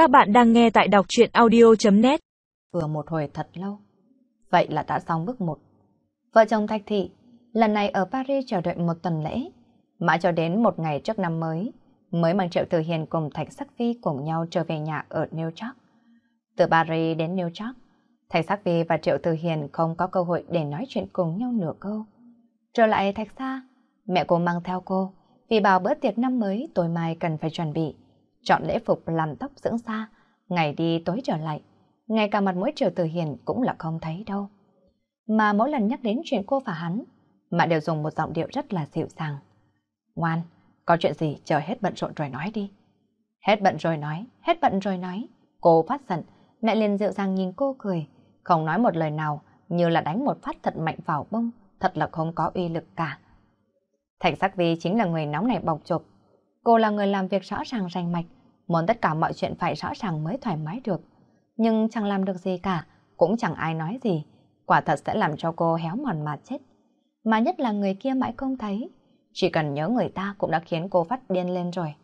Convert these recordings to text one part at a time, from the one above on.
Các bạn đang nghe tại đọc chuyện audio.net Vừa một hồi thật lâu. Vậy là đã xong bước một. Vợ chồng Thạch Thị lần này ở Paris chờ đợi một tuần lễ. Mãi cho đến một ngày trước năm mới, mới mang Triệu Từ Hiền cùng Thạch Sắc Phi cùng nhau trở về nhà ở New York. Từ Paris đến New York, Thạch Sắc Phi và Triệu Từ Hiền không có cơ hội để nói chuyện cùng nhau nửa câu. Trở lại Thạch Sa, mẹ cô mang theo cô, vì bảo bữa tiệc năm mới tối mai cần phải chuẩn bị. Chọn lễ phục làm tóc dưỡng xa, ngày đi tối trở lại. Ngay cả mặt mũi Triệu Từ Hiền cũng là không thấy đâu. Mà mỗi lần nhắc đến chuyện cô và hắn, mẹ đều dùng một giọng điệu rất là dịu dàng. Ngoan, có chuyện gì chờ hết bận rộn rồi nói đi. Hết bận rồi nói, hết bận rồi nói. Cô phát giận, mẹ liền dịu dàng nhìn cô cười, không nói một lời nào, như là đánh một phát thật mạnh vào bông, thật là không có uy lực cả. Thạch Sắc Vi chính là người nóng này bọc chộp. Cô là người làm việc rõ ràng rành mạch, muốn tất cả mọi chuyện phải rõ ràng mới thoải mái được. Nhưng chẳng làm được gì cả, cũng chẳng ai nói gì. Quả thật sẽ làm cho cô héo mòn mà chết. Mà nhất là người kia mãi không thấy. Chỉ cần nhớ người ta cũng đã khiến cô phát điên lên rồi.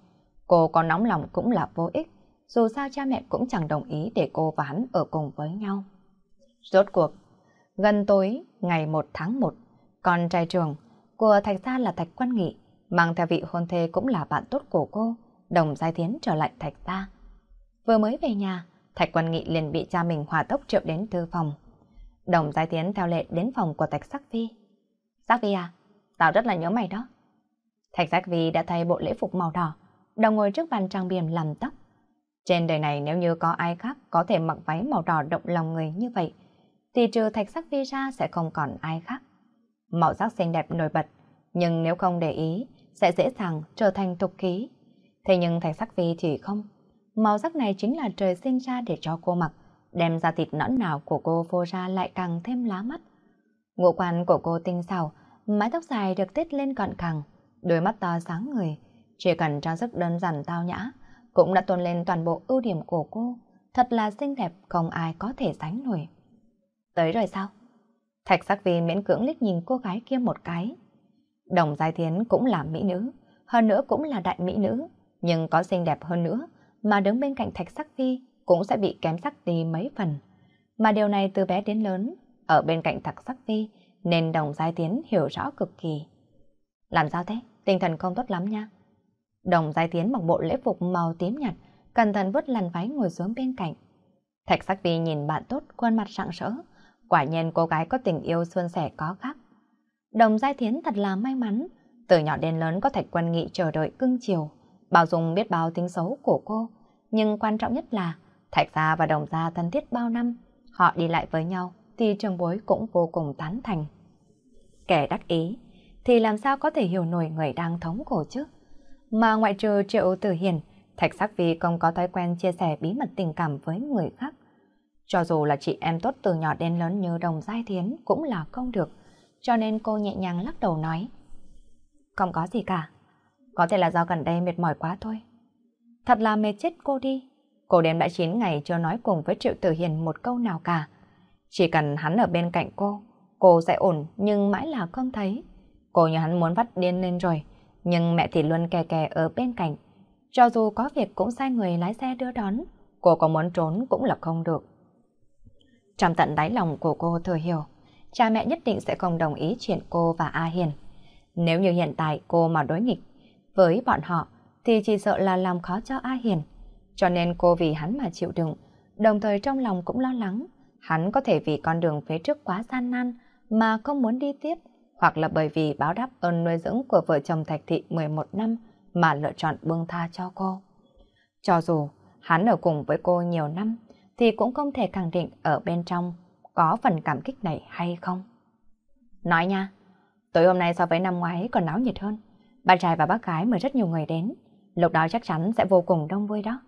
Cô có nóng lòng cũng là vô ích. Dù sao cha mẹ cũng chẳng đồng ý để cô và hắn ở cùng với nhau. Rốt cuộc, gần tối ngày 1 tháng 1, con trai trường của Thạch Gia là Thạch Quan Nghị, mang theo vị hôn thê cũng là bạn tốt của cô, đồng giai thiến trở lại Thạch Gia. Vừa mới về nhà, Thạch Quan Nghị liền bị cha mình hòa tốc triệu đến thư phòng. Đồng giai thiến theo lệ đến phòng của Thạch Sắc Vi. Sắc Vi à, tao rất là nhớ mày đó. Thạch Sắc Vi đã thay bộ lễ phục màu đỏ, đồng ngồi trước bàn trang điểm làm tóc. Trên đời này nếu như có ai khác có thể mặc váy màu đỏ động lòng người như vậy, thì trừ Thạch Sắc Vi ra sẽ không còn ai khác màu sắc xinh đẹp nổi bật, nhưng nếu không để ý, sẽ dễ dàng trở thành tục khí. Thế nhưng thạch sắc vi thì không. Màu sắc này chính là trời sinh ra để cho cô mặc, đem ra thịt nõn nào của cô phô ra lại càng thêm lá mắt. Ngũ quan của cô tinh xảo, mái tóc dài được tết lên gọn càng, đôi mắt to sáng người, chỉ cần trang sức đơn giản tao nhã, cũng đã tôn lên toàn bộ ưu điểm của cô, thật là xinh đẹp không ai có thể sánh nổi. Tới rồi sao? Thạch sắc vi miễn cưỡng liếc nhìn cô gái kia một cái. Đồng Giai Thiến cũng là mỹ nữ, hơn nữa cũng là đại mỹ nữ, nhưng có xinh đẹp hơn nữa, mà đứng bên cạnh Thạch Sắc Vi cũng sẽ bị kém sắc đi mấy phần. Mà điều này từ bé đến lớn, ở bên cạnh Thạch Sắc Vi, nên Đồng Giai Thiến hiểu rõ cực kỳ. Làm sao thế? Tinh thần không tốt lắm nha. Đồng Giai Thiến mặc bộ lễ phục màu tím nhạt, cẩn thận vứt làn váy ngồi xuống bên cạnh. Thạch Sắc Vi nhìn bạn tốt, khuôn mặt rạng rỡ, Quả nhiên cô gái có tình yêu xuân sẻ có khác. Đồng Giai Thiến thật là may mắn, từ nhỏ đến lớn có Thạch Quân Nghị chờ đợi cưng chiều, bao dung biết bao tính xấu của cô. Nhưng quan trọng nhất là Thạch Gia và Đồng Gia thân thiết bao năm, họ đi lại với nhau thì trường bối cũng vô cùng tán thành. Kẻ đắc ý thì làm sao có thể hiểu nổi người đang thống khổ chứ? Mà ngoại trừ Triệu Tử Hiền, Thạch Sắc Vi không có thói quen chia sẻ bí mật tình cảm với người khác. Cho dù là chị em tốt từ nhỏ đến lớn như đồng giai thiến cũng là không được, cho nên cô nhẹ nhàng lắc đầu nói. Không có gì cả, có thể là do gần đây mệt mỏi quá thôi. Thật là mệt chết cô đi. Cô đến đã 9 ngày chưa nói cùng với Triệu Tử Hiền một câu nào cả. Chỉ cần hắn ở bên cạnh cô, cô sẽ ổn nhưng mãi là không thấy. Cô như hắn muốn vắt điên lên rồi, nhưng mẹ thì luôn kè kè ở bên cạnh. Cho dù có việc cũng sai người lái xe đưa đón, cô có muốn trốn cũng là không được. Trong tận đáy lòng của cô thừa hiểu, cha mẹ nhất định sẽ không đồng ý chuyện cô và A Hiền. Nếu như hiện tại cô mà đối nghịch với bọn họ, thì chỉ sợ là làm khó cho A Hiền. Cho nên cô vì hắn mà chịu đựng, đồng thời trong lòng cũng lo lắng. Hắn có thể vì con đường phía trước quá gian nan mà không muốn đi tiếp, hoặc là bởi vì báo đáp ơn nuôi dưỡng của vợ chồng Thạch Thị 11 năm mà lựa chọn buông tha cho cô. Cho dù hắn ở cùng với cô nhiều năm, thì cũng không thể khẳng định ở bên trong có phần cảm kích này hay không. Nói nha, tối hôm nay so với năm ngoái còn náo nhiệt hơn. Bạn trai và bác gái mời rất nhiều người đến, lúc đó chắc chắn sẽ vô cùng đông vui đó.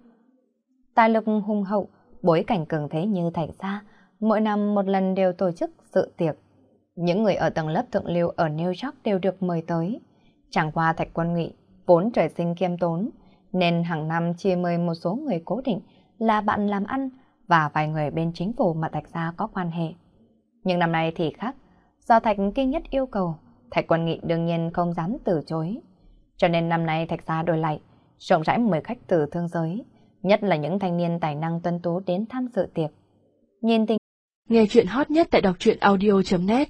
Tài lực hùng hậu, bối cảnh cường thế như thành xa, mỗi năm một lần đều tổ chức sự tiệc. Những người ở tầng lớp thượng lưu ở New York đều được mời tới. Chẳng qua Thạch Quân Nghị, vốn trời sinh kiêm tốn, nên hàng năm chỉ mời một số người cố định là bạn làm ăn và vài người bên chính phủ mà Thạch Gia có quan hệ. Nhưng năm nay thì khác, do Thạch kinh nhất yêu cầu, Thạch Quân Nghị đương nhiên không dám từ chối. Cho nên năm nay Thạch Gia đổi lại, rộng rãi mời khách từ thương giới, nhất là những thanh niên tài năng tuân tú đến tham dự tiệc. Nhìn tình Nghe chuyện hot nhất tại đọc truyện audio.net